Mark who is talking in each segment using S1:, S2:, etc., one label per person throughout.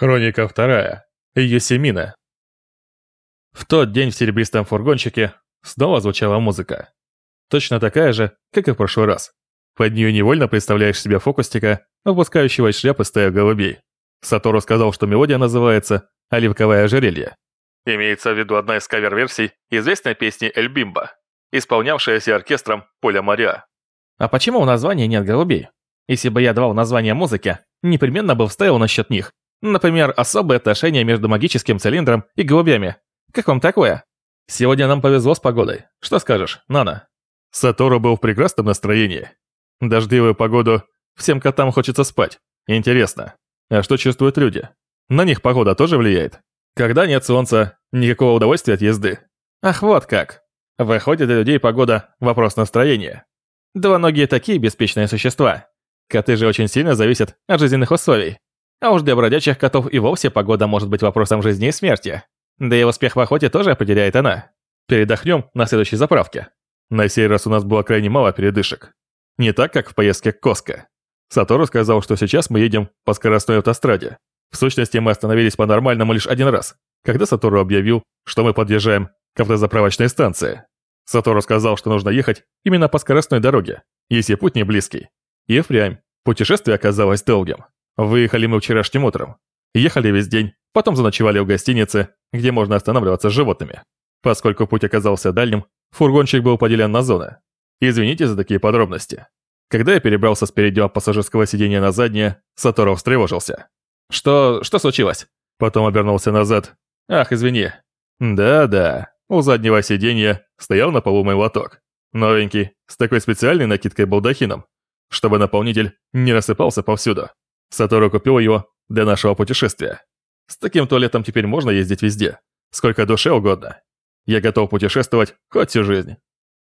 S1: Хроника вторая. Юсемина. В тот день в серебристом фургончике снова звучала музыка. Точно такая же, как и в прошлый раз. Под нее невольно представляешь себе фокусника, выпускающего из шляпы стаю голубей. Сатору сказал, что мелодия называется «Оливковое ожерелье». Имеется в виду одна из кавер-версий известной песни «Эль Бимба», исполнявшаяся оркестром Поля Мариа.
S2: А почему в названии нет голубей? Если бы я давал название музыке, непременно бы вставил насчет них. Например, особое отношение между магическим цилиндром и голубями. Как вам такое? Сегодня нам повезло с погодой. Что скажешь, Нана?
S1: Сатору был в прекрасном настроении. Дождливую погоду, всем котам хочется спать. Интересно, а что чувствуют люди? На них погода тоже влияет? Когда нет солнца, никакого удовольствия от езды. Ах, вот как. Выходит, для людей погода – вопрос настроения. Двуногие такие беспечные существа. Коты же очень сильно зависят от жизненных условий. А уж для бродячих котов и вовсе погода может быть вопросом жизни и смерти. Да и успех в охоте тоже определяет она. Передохнем на следующей заправке. На сей раз у нас было крайне мало передышек. Не так, как в поездке к Коско. Сатору сказал, что сейчас мы едем по скоростной автостраде. В сущности, мы остановились по-нормальному лишь один раз, когда Сатору объявил, что мы подъезжаем к автозаправочной станции. Сатору сказал, что нужно ехать именно по скоростной дороге, если путь не близкий. И впрямь, путешествие оказалось долгим. Выехали мы вчерашним утром. Ехали весь день, потом заночевали в гостинице, где можно останавливаться с животными. Поскольку путь оказался дальним, фургончик был поделен на зоны. Извините за такие подробности. Когда я перебрался с переднего пассажирского сиденья на заднее, Саторов встревожился. «Что... что случилось?» Потом обернулся назад. «Ах, извини». «Да-да, у заднего сиденья стоял на полу мой лоток. Новенький, с такой специальной накидкой-балдахином, чтобы наполнитель не рассыпался повсюду. Сатору купил его для нашего путешествия. С таким туалетом теперь можно ездить везде, сколько душе угодно. Я готов путешествовать хоть всю жизнь.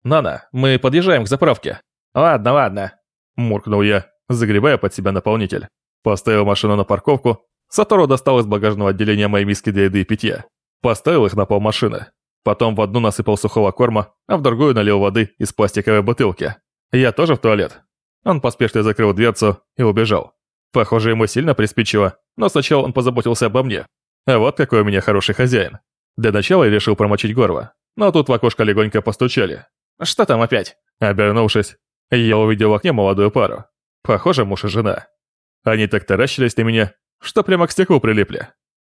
S1: Нана, мы подъезжаем к заправке. Ладно, ладно. Муркнул я, загребая под себя наполнитель. Поставил машину на парковку. Сатору достал из багажного отделения мои миски для еды и питья. Поставил их на пол машины. Потом в одну насыпал сухого корма, а в другую налил воды из пластиковой бутылки. Я тоже в туалет. Он поспешно закрыл дверцу и убежал. Похоже, ему сильно приспичило, но сначала он позаботился обо мне. А вот какой у меня хороший хозяин. Для начала я решил промочить горло, но тут в окошко легонько постучали. «Что там опять?» Обернувшись, я увидел в окне молодую пару. Похоже, муж и жена. Они так таращились на меня, что прямо к стеклу прилипли.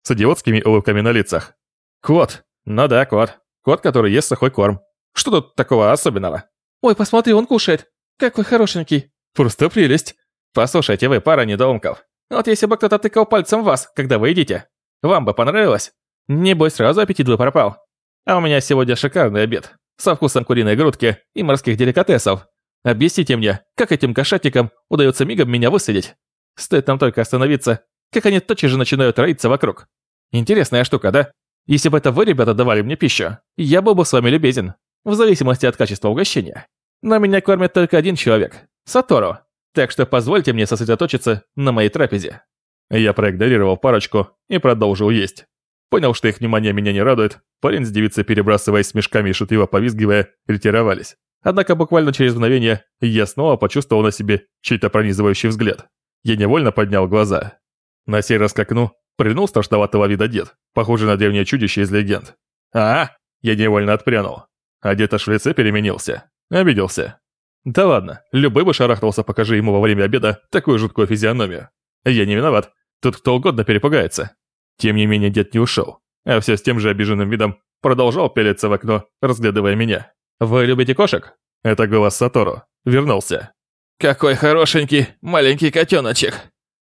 S1: С идиотскими улыбками на лицах. «Кот!» «Ну да, кот. Кот, который ест сухой корм. Что тут такого особенного?»
S3: «Ой, посмотри, он кушает. Какой хорошенький».
S1: «Просто прелесть».
S2: Послушайте, вы пара недоумков. Вот если бы кто-то тыкал пальцем в вас, когда вы едите, вам бы понравилось? Небось, сразу аппетит бы пропал. А у меня сегодня шикарный обед. Со вкусом куриной грудки и морских деликатесов. Объясните мне, как этим кошатникам удается мигом меня высадить? Стоит нам только остановиться, как они тотчас же начинают роиться вокруг. Интересная штука, да? Если бы это вы, ребята, давали мне пищу, я был бы с вами любезен, в зависимости от качества угощения. Но меня кормит только один человек – Сатору. Так что позвольте мне сосредоточиться на моей трапезе».
S1: Я проигнорировал парочку и продолжил есть. Понял, что их внимание меня не радует. Парень с девицей, перебрасываясь смешками и шутливо повизгивая, ретировались. Однако буквально через мгновение я снова почувствовал на себе чей-то пронизывающий взгляд. Я невольно поднял глаза. На сей раз к окну прыгнул страшноватого вида дед, похожий на древнее чудище из легенд. а Я невольно отпрянул. А дед аж в лице переменился. Обиделся. Да ладно, любой бы шарахнулся, покажи ему во время обеда такую жуткую физиономию. Я не виноват, тут кто угодно перепугается. Тем не менее дед не ушел, а все с тем же обиженным видом продолжал пялиться в окно, разглядывая меня. «Вы любите кошек?» Это голос Сатору. Вернулся.
S3: «Какой хорошенький маленький котеночек!»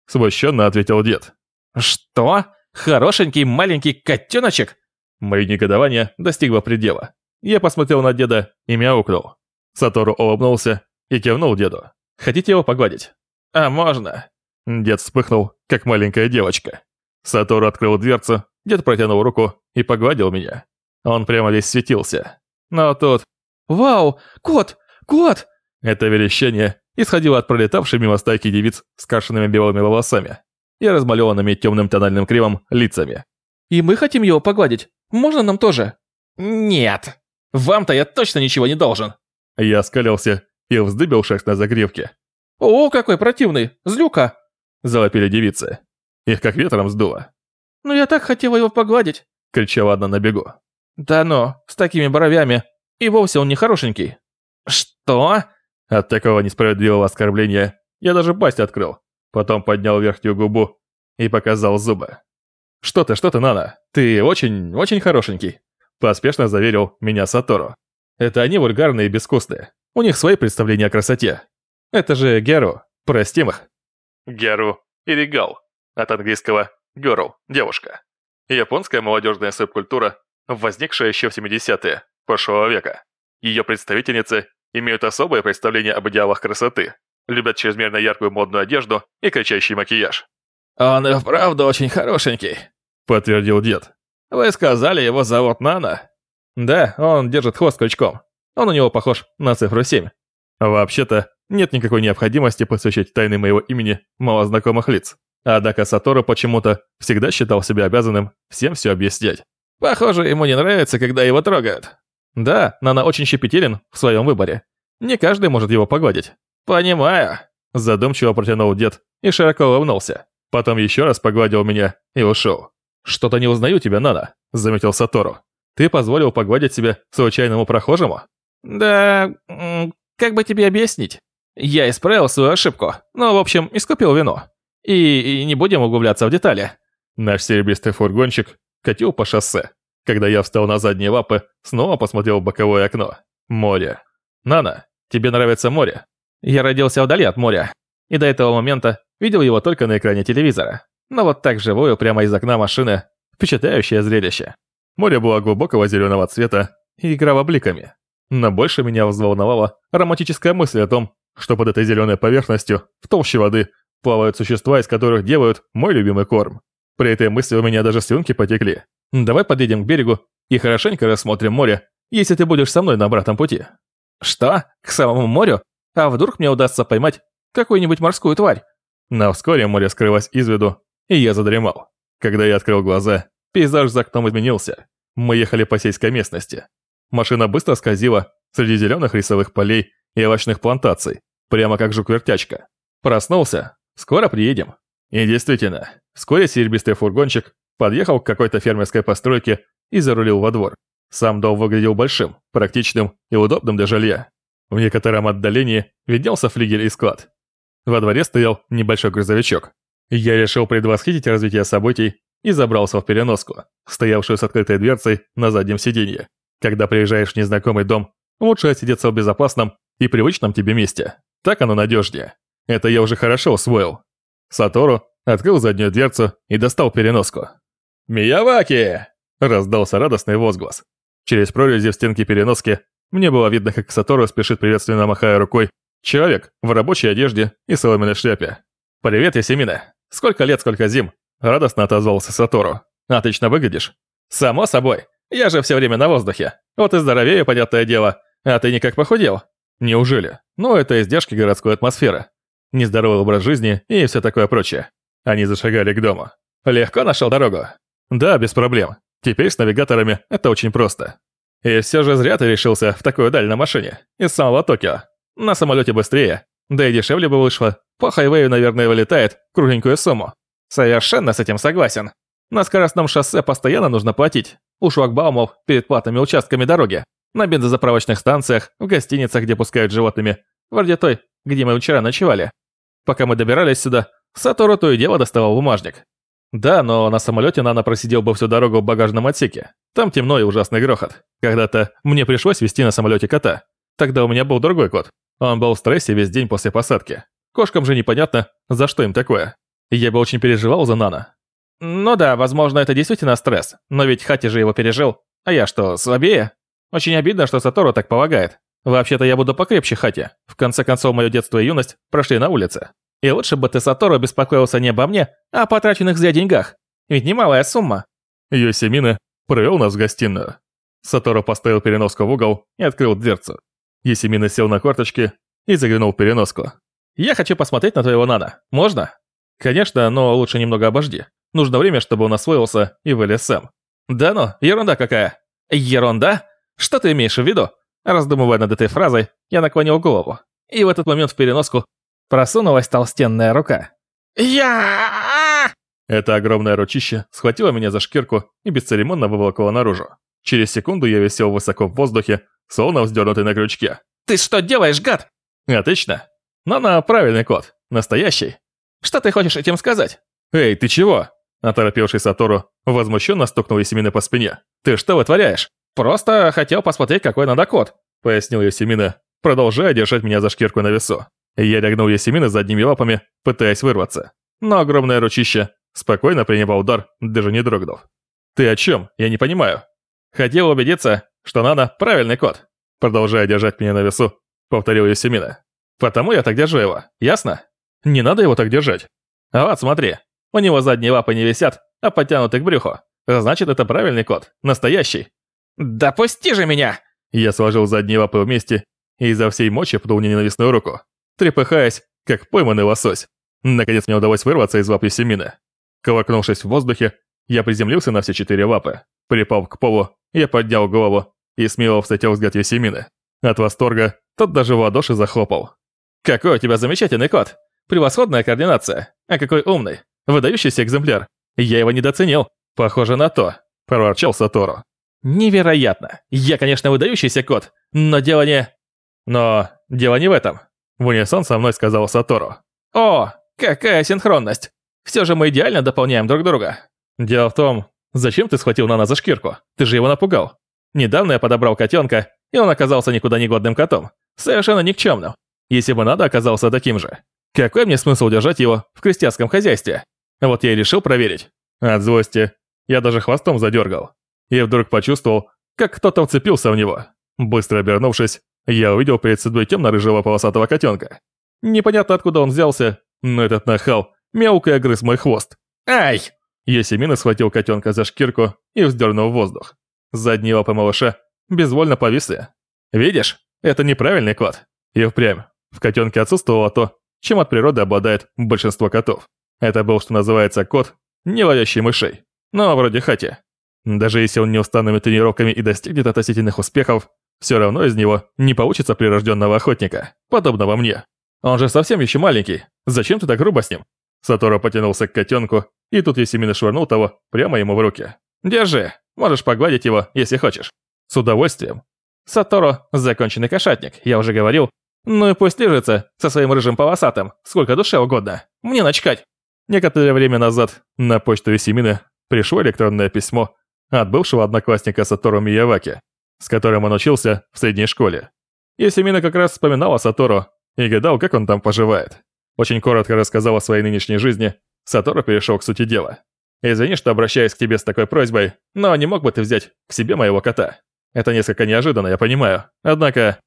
S1: Смущенно ответил дед.
S2: «Что? Хорошенький маленький котеночек?»
S1: Мое негодование достигло предела. Я посмотрел на деда и мяукнул. Сатору улыбнулся и кивнул деду. «Хотите его погладить?»
S2: «А можно?»
S1: Дед вспыхнул, как маленькая девочка. Сатору открыл дверцу, дед протянул руку и погладил меня. Он прямо весь светился. Но тут...
S3: «Вау! Кот! Кот!»
S1: Это верещание исходило от пролетавшей мимо стайки девиц с крашенными белыми волосами и размалеванными темным тональным кремом лицами.
S3: «И мы хотим его погладить. Можно нам тоже?»
S2: «Нет! Вам-то я точно ничего не должен!»
S1: Я скалился и вздыбил шерсть на загревке.
S3: «О, какой противный! Злюка!»
S1: Залопили девицы. Их как ветром сдуло.
S3: Ну я так хотела его погладить!»
S1: — кричала одна на бегу.
S3: «Да ну, с такими бровями. И вовсе он не хорошенький». «Что?»
S1: От такого несправедливого оскорбления я даже пасть открыл. Потом поднял верхнюю губу и показал зубы. «Что ты, что ты, Нана? Ты очень, очень хорошенький», – поспешно заверил меня Сатору. «Это они вульгарные и безвкусные. У них свои представления о красоте. Это же Геру. Простим их». Геру или Гал. От английского girl – девушка. Японская молодежная субкультура, возникшая еще в 70-е прошлого века. Ее представительницы имеют особое представление об идеалах красоты, любят чрезмерно яркую модную одежду и кричащий макияж.
S2: «Он и вправду очень хорошенький», —
S1: подтвердил дед.
S2: «Вы сказали, его зовут Нана?»
S1: «Да, он держит хвост крючком. Он у него похож на цифру 7. Вообще-то, нет никакой необходимости посвящать тайны моего имени малознакомых лиц. Однако Сатору почему-то всегда считал себя обязанным всем все объяснять.
S2: Похоже, ему не нравится, когда его трогают.
S1: Да, Нана очень щепетилен в своем выборе. Не каждый может его погладить.
S2: Понимаю.
S1: Задумчиво протянул дед и широко улыбнулся. Потом еще раз погладил меня и ушел. «Что-то не узнаю тебя, Нана», — заметил Сатору. «Ты позволил погладить себя случайному прохожему?»
S2: «Да... как бы тебе объяснить? Я исправил свою ошибку, ну, в общем, искупил вину. И, и не будем углубляться в детали».
S1: Наш серебристый фургончик катил по шоссе. Когда я встал на задние лапы, снова посмотрел в боковое окно. Море. «Нана, тебе нравится море?»
S2: Я родился вдали от моря, и до этого момента видел его только на экране телевизора. Но вот так живую прямо из окна машины – впечатляющее зрелище.
S1: Море было глубокого зеленого цвета и играло бликами. Но больше меня взволновала романтическая мысль о том, что под этой зеленой поверхностью, в толще воды, плавают существа, из которых делают мой любимый корм. При этой мысли у меня даже слюнки потекли. Давай подъедем к берегу и хорошенько рассмотрим море, если ты будешь со мной на обратном пути.
S2: Что? К самому морю? А вдруг мне удастся поймать какую-нибудь морскую тварь?
S1: Но вскоре море скрылось из виду, и я задремал. Когда я открыл глаза, пейзаж за окном изменился. Мы ехали по сельской местности. Машина быстро скользила среди зеленых рисовых полей и овощных плантаций, прямо как жук-вертячка. Проснулся. Скоро приедем. И действительно, вскоре серебристый фургончик подъехал к какой-то фермерской постройке и зарулил во двор. Сам дом выглядел большим, практичным и удобным для жилья. В некотором отдалении виднелся флигель и склад. Во дворе стоял небольшой грузовичок. Я решил предвосхитить развитие событий и забрался в переноску, стоявшую с открытой дверцей на заднем сиденье. Когда приезжаешь в незнакомый дом, лучше отсидеться в безопасном и привычном тебе месте. Так оно надежнее. Это я уже хорошо усвоил. Сатору открыл заднюю дверцу и достал переноску. «Мияваки!» – раздался радостный возглас. Через прорези в стенке переноски мне было видно, как Сатору спешит приветственно махая рукой человек в рабочей одежде и соломенной шляпе. «Привет, Ясемина! Сколько лет, сколько зим!» – радостно отозвался Сатору. «Отлично выглядишь!» «Само собой! Я же все время на воздухе! Вот и здоровее, понятное дело! А ты никак похудел!» «Неужели? Ну, это издержки городской атмосферы нездоровый образ жизни и все такое прочее. Они зашагали к дому. Легко нашел дорогу? Да, без проблем. Теперь с навигаторами это очень просто. И все же зря ты решился в такую даль на машине. Из самого Токио. На самолете быстрее. Да и дешевле бы вышло. По хайвею, наверное, вылетает кругленькую сумму. Совершенно с этим согласен. На скоростном шоссе постоянно нужно платить. У шлагбаумов перед платными участками дороги. На бензозаправочных станциях, в гостиницах, где пускают животными. Вроде той, где мы вчера ночевали. Пока мы добирались сюда, Сатору то и дело доставал бумажник. Да, но на самолете Нана просидел бы всю дорогу в багажном отсеке. Там темно и ужасный грохот. Когда-то мне пришлось вести на самолете кота. Тогда у меня был другой кот. Он был в стрессе весь день после посадки. Кошкам же непонятно, за что им такое. Я бы очень переживал за Нана. Ну да, возможно, это действительно стресс. Но ведь Хати же его пережил. А я что, слабее? Очень обидно, что Сатору так полагает. Вообще-то я буду покрепче Хати. В конце концов, мое детство и юность прошли на улице. И лучше бы ты, Сатору, беспокоился не обо мне, а о потраченных зря деньгах. Ведь немалая сумма. Йосимина провел нас в гостиную. Сатору поставил переноску в угол и открыл дверцу. Есимина сел на корточки и заглянул в переноску. «Я хочу посмотреть на твоего Нана. Можно?» «Конечно, но лучше немного обожди. Нужно время, чтобы он освоился и вылез сам». «Да ну, ерунда какая». «Ерунда? Что ты имеешь в виду?» Раздумывая над этой фразой, я наклонил голову. И в этот момент в переноску просунулась толстенная рука. «Я!» Это огромное ручище схватило меня за шкирку и бесцеремонно выволокло наружу. Через секунду я висел высоко в воздухе, словно вздернутый на крючке.
S2: «Ты что делаешь, гад?»
S1: «Отлично. Но на правильный код. Настоящий.
S2: Что ты хочешь этим сказать?»
S1: «Эй, ты чего?» Оторопевший Сатору возмущенно стукнул Есимина по спине. «Ты что вытворяешь?»
S2: «Просто хотел посмотреть, какой надо код», —
S1: пояснил Есимина, продолжая держать меня за шкирку на весу. Я лягнул Есимина задними лапами, пытаясь вырваться. Но огромное ручище спокойно принимал удар, даже не дрогнув. «Ты о чем? Я не понимаю».
S2: «Хотел убедиться, что надо правильный код»,
S1: продолжая держать меня на весу, повторил Есимина.
S2: «Потому я так держу его, ясно?»
S1: «Не надо его так держать».
S2: «А вот смотри, у него задние лапы не висят, а подтянуты к брюху. Значит, это правильный код, настоящий». «Допусти же меня!»
S1: Я сложил задние лапы вместе и изо всей мочи пнул ненавистную руку, трепыхаясь, как пойманный лосось. Наконец мне удалось вырваться из лап Есемина. Колокнувшись в воздухе, я приземлился на все четыре лапы. Припал к полу, я поднял голову и смело встретил взгляд Есемина. От восторга тот даже в ладоши захлопал.
S2: «Какой у тебя замечательный кот! Превосходная координация! А какой умный! Выдающийся экземпляр! Я его недооценил! Похоже на то!» – проворчал Сатору. «Невероятно! Я, конечно, выдающийся кот, но дело не...»
S1: «Но дело не в этом», – в унисон со мной сказал Сатору.
S2: «О, какая синхронность! Все же мы идеально дополняем друг друга!»
S1: «Дело в том, зачем ты схватил Нана за шкирку? Ты же его напугал.
S2: Недавно я подобрал котенка, и он оказался никуда не годным котом. Совершенно никчемным. Если бы надо оказался таким же. Какой мне смысл держать его в крестьянском хозяйстве? Вот я и решил проверить.
S1: От злости я даже хвостом задергал. И вдруг почувствовал, как кто-то вцепился в него. Быстро обернувшись, я увидел перед собой темно-рыжего полосатого котенка. Непонятно откуда он взялся, но этот нахал мяукая грыз мой хвост.
S2: «Ай!»
S1: Есемина схватил котенка за шкирку и вздернул в воздух. Задние лапы малыша безвольно повисли. «Видишь, это неправильный кот». И впрямь, в котенке отсутствовало то, чем от природы обладает большинство котов. Это был, что называется, кот, не ловящий мышей, но вроде Хати. Даже если он неустанными тренировками и достигнет относительных успехов, все равно из него не получится прирожденного охотника, подобного мне. Он же совсем еще маленький, зачем ты так грубо с ним? Сатору потянулся к котенку, и тут Есимина швырнул того прямо ему в руки. «Держи, можешь погладить его, если хочешь». «С удовольствием».
S2: Сатору – законченный кошатник, я уже говорил. Ну и пусть лежится со своим рыжим полосатым, сколько душе угодно. Мне начкать.
S1: Некоторое время назад на почту Есимины пришло электронное письмо от бывшего одноклассника Сатору Мияваки, с которым он учился в средней школе. Есимина как раз вспоминала Сатору и гадал, как он там поживает. Очень коротко рассказал о своей нынешней жизни, Сатору перешел к сути дела. «Извини, что обращаюсь к тебе с такой просьбой, но не мог бы ты взять к себе моего кота? Это несколько неожиданно, я понимаю. Однако...»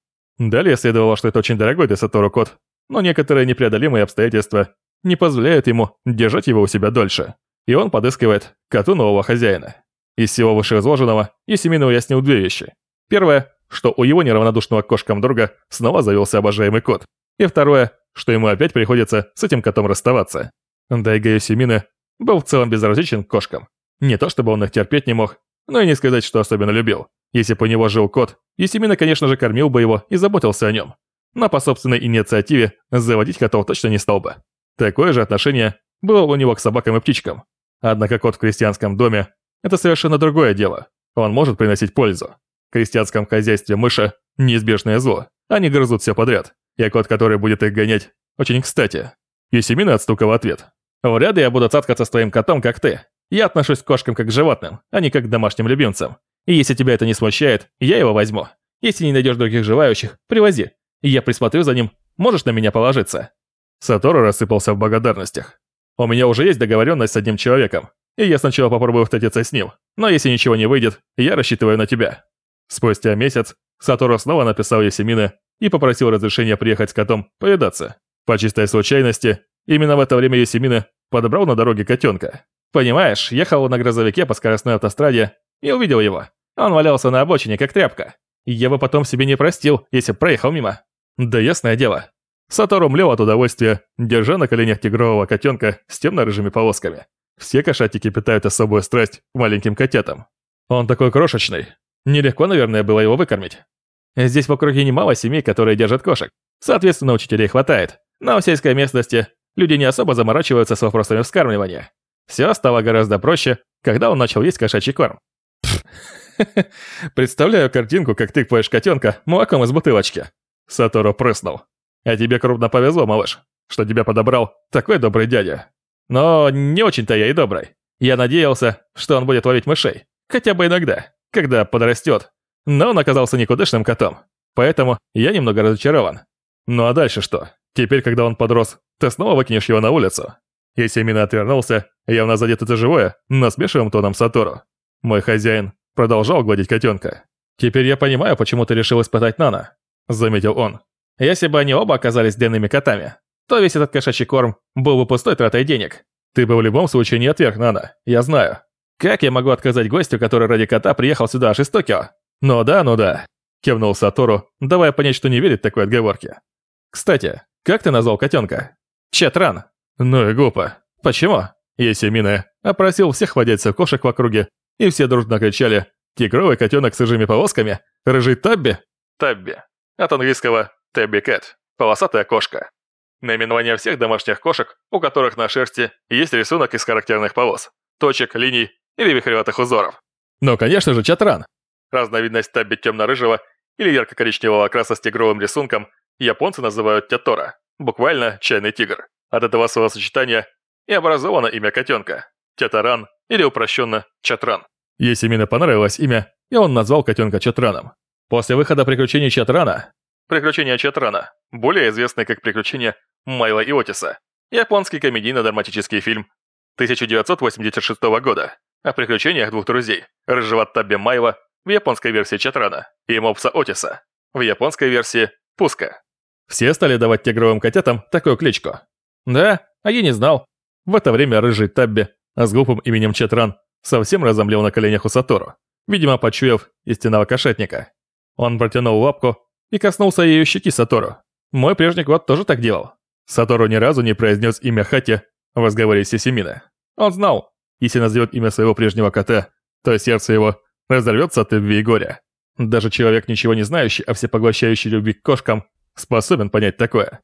S1: Далее следовало, что это очень дорогой для Сатору кот, но некоторые непреодолимые обстоятельства не позволяют ему держать его у себя дольше. И он подыскивает коту нового хозяина. Из всего вышеизложенного Есемин уяснил две вещи. Первое, что у его неравнодушного к кошкам друга снова завелся обожаемый кот. И второе, что ему опять приходится с этим котом расставаться. Дайга Есемина был в целом безразличен к кошкам. Не то чтобы он их терпеть не мог, но и не сказать, что особенно любил. Если бы у него жил кот, Есемина, конечно же, кормил бы его и заботился о нем. Но по собственной инициативе заводить котов точно не стал бы. Такое же отношение было у него к собакам и птичкам. Однако кот в крестьянском доме – это совершенно другое дело. Он может приносить пользу. В крестьянском хозяйстве мыша – неизбежное зло. Они грызут все подряд. И кот, который будет их гонять, очень кстати. Есемина отстукал ответ. «Вряд ли я буду цаткаться с твоим котом, как ты. Я отношусь к кошкам как к животным, а не как к домашним любимцам. И если тебя это не смущает, я его возьму. Если не найдешь других желающих, привози. Я присмотрю за ним, можешь на меня положиться». Сатору рассыпался в благодарностях. У меня уже есть договоренность с одним человеком, и я сначала попробую встретиться с ним, но если ничего не выйдет, я рассчитываю на тебя». Спустя месяц Сатору снова написал Есемине и попросил разрешения приехать с котом повидаться. По чистой случайности, именно в это время Есемина подобрал на дороге котенка. Понимаешь, ехал на грузовике по скоростной автостраде и увидел его. Он валялся на обочине, как тряпка. Я бы потом себе не простил, если проехал мимо. Да ясное дело. Сатору млел от удовольствия, держа на коленях тигрового котенка с темно-рыжими полосками. Все кошатики питают особую страсть к маленьким котятам. Он такой крошечный. Нелегко, наверное, было его выкормить. Здесь в округе немало семей, которые держат кошек. Соответственно, учителей хватает. Но в сельской местности люди не особо заморачиваются с вопросами вскармливания.
S2: Все стало гораздо проще, когда он начал есть кошачий корм.
S1: Представляю картинку, как ты поешь котенка молоком из бутылочки. Сатору прыснул. А тебе крупно повезло, малыш, что тебя подобрал такой добрый дядя.
S2: Но не очень-то я и добрый. Я надеялся, что он будет ловить мышей. Хотя бы иногда, когда подрастет. Но он оказался никудышным котом. Поэтому я немного разочарован.
S1: Ну а дальше что? Теперь, когда он подрос, ты снова выкинешь его на улицу? Если Мина отвернулся, явно задето за живое, насмешивым тоном Сатору. Мой хозяин продолжал гладить котенка.
S2: «Теперь я понимаю, почему ты решил испытать Нана», — заметил он. «Если бы они оба оказались длинными котами, то весь этот кошачий корм был бы пустой тратой денег.
S1: Ты бы в любом случае не отверг Нана, я знаю.
S2: Как я могу отказать гостю, который ради кота приехал сюда аж из Токио?
S1: Ну да, ну да. Кивнул Сатору, давая понять, что не верит такой отговорке.
S2: Кстати, как ты назвал котенка? Четран.
S1: Ну и глупо.
S2: Почему?
S1: Есимина опросил всех владельцев кошек в округе, и все дружно кричали «Тигровый котенок с рыжими полосками? Рыжий Табби?»
S2: Табби. От английского «Табби Кэт» – полосатая кошка. Наименование всех домашних кошек, у которых на шерсти есть рисунок из характерных полос, точек, линий или вихреватых узоров.
S1: Ну, конечно же, чатран.
S2: Разновидность табби темно-рыжего или ярко-коричневого окраса с тигровым рисунком японцы называют тятора, буквально чайный тигр. От этого словосочетания и образовано имя котенка – тятаран или упрощенно чатран.
S1: Есимина понравилось имя, и он назвал котенка Чатраном.
S2: После выхода «Приключений Чатрана» «Приключения Чатрана», более известный как «Приключения Майла и Отиса», японский комедийно-драматический фильм 1986 года о приключениях двух друзей, рыжего Табби Майла в японской версии Чатрана и Мопса Отиса в японской версии Пуска.
S1: Все стали давать тигровым котятам такую кличку.
S2: Да, а я не знал.
S1: В это время рыжий Табби, с глупым именем Чатран, совсем разомлел на коленях у Сатору, видимо, почуяв истинного кошатника. Он протянул лапку и коснулся ее щеки Сатору. Мой прежний кот тоже так делал. Сатору ни разу не произнес имя Хати в разговоре с. Он знал, если назовет имя своего прежнего кота, то сердце его разорвется от любви и горя. Даже человек, ничего не знающий о всепоглощающей любви к кошкам, способен понять такое.